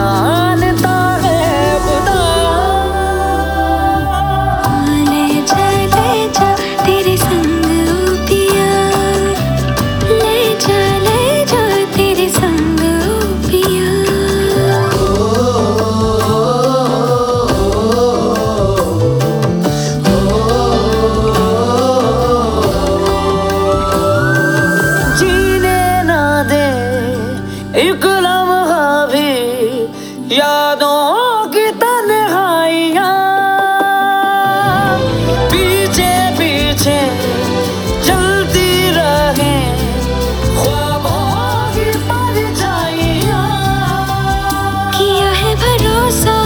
ये यादों की तन्हाइयाँ। पीछे पीछे चलती रहे ख्वाबों की परछाइयाँ। किया है भरोसा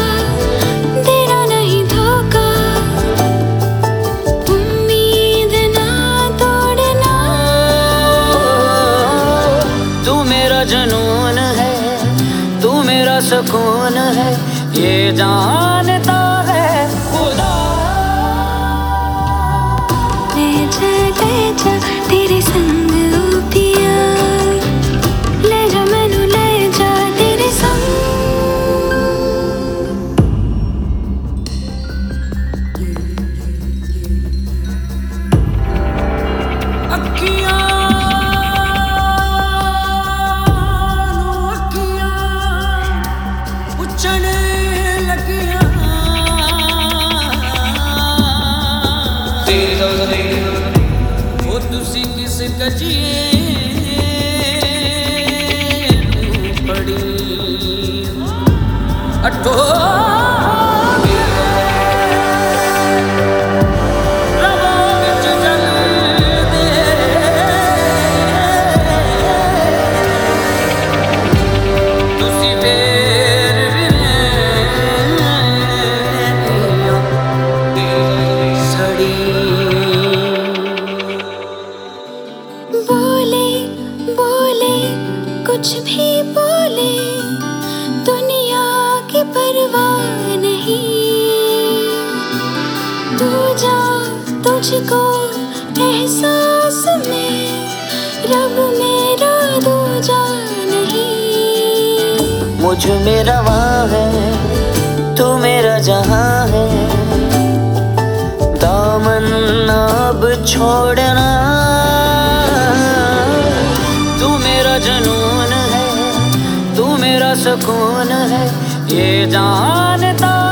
देना नहीं धोखा। उम्मीद ना तोड़ना। तू मेरा मेरा सुकून है ये जानता है खुदा। तेरे संग कची oh. अटो कुछ भी बोले, दुनिया की परवाह नहीं। तू जा, तुझको एहसास में, रब मेरा दूजा नहीं। मुझमें रवा है, तू मेरा जहाँ है। दामन अब छोड़ना सुकून है। ये जानता